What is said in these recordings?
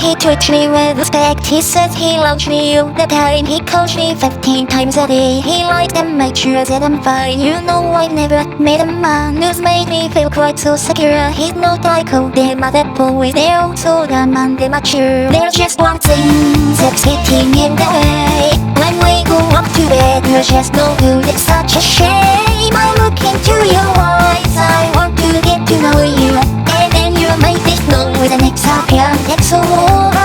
he treats me with respect. He says he loves me all the time. He calls me 15 times a day. He likes to make sure that I'm fine. You know I've never met a man who's made me feel quite so secure. He's not like all them other boys. They're all so dumb and immature. There's just one thing that's getting in the way. When we go up to bed, you're just no good. It's such a shame. I look into your an example. It's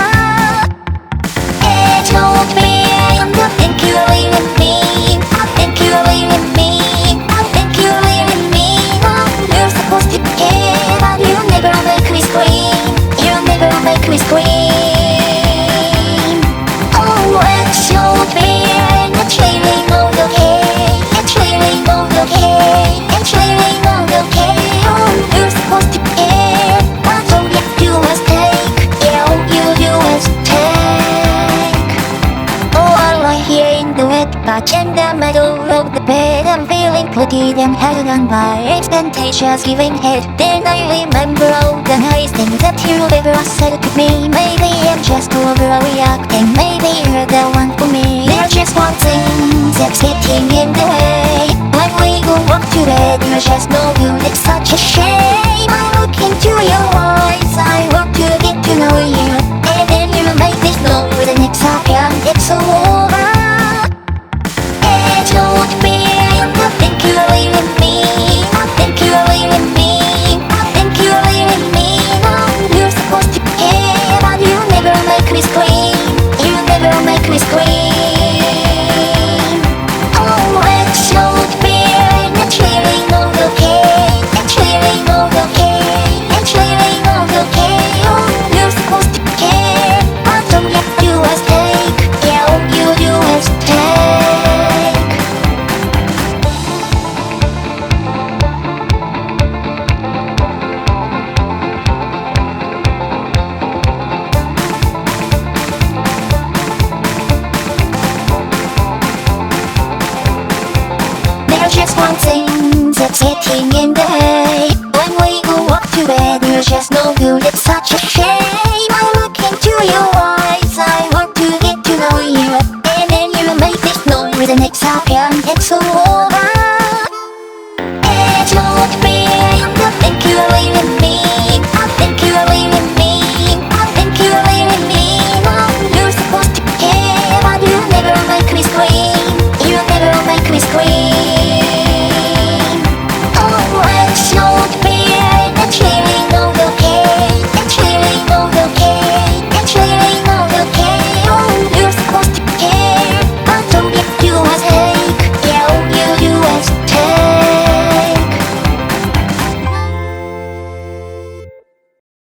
in the middle of the bed. I'm feeling pretty damn hard on my expectations giving head. Then I remember all the nice things that you ever said to me. Maybe I'm just overreacting. Maybe you're the one for me. There's just one thing that's getting in the way. When we go up to bed, you're just no never make Thing that's getting in the way. When we go up to bed, you're just no good. It's such a shame. I look into your eyes. I want to get to know you. And then you make this known with an example. It's over.